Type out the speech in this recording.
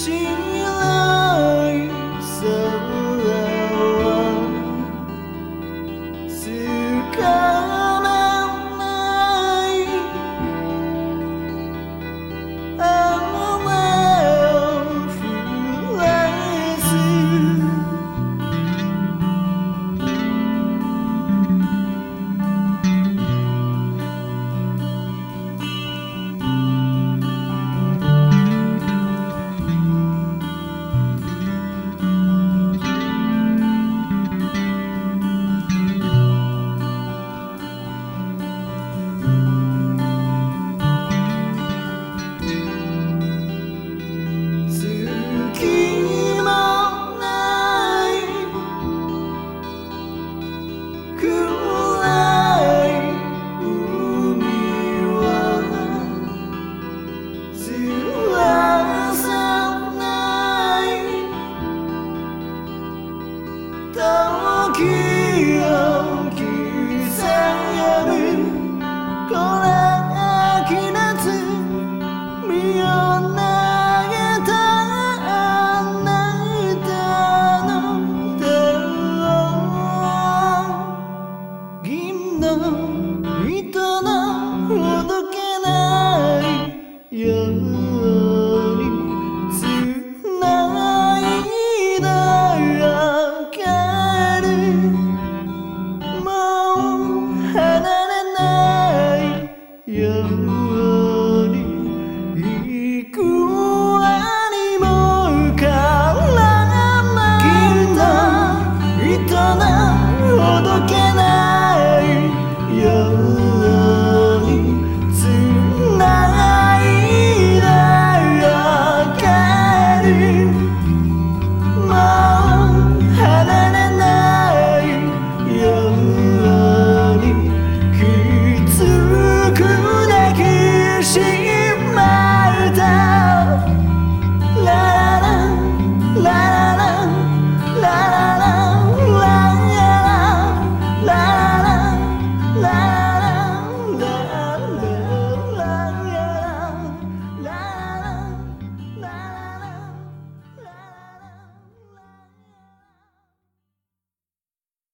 Sing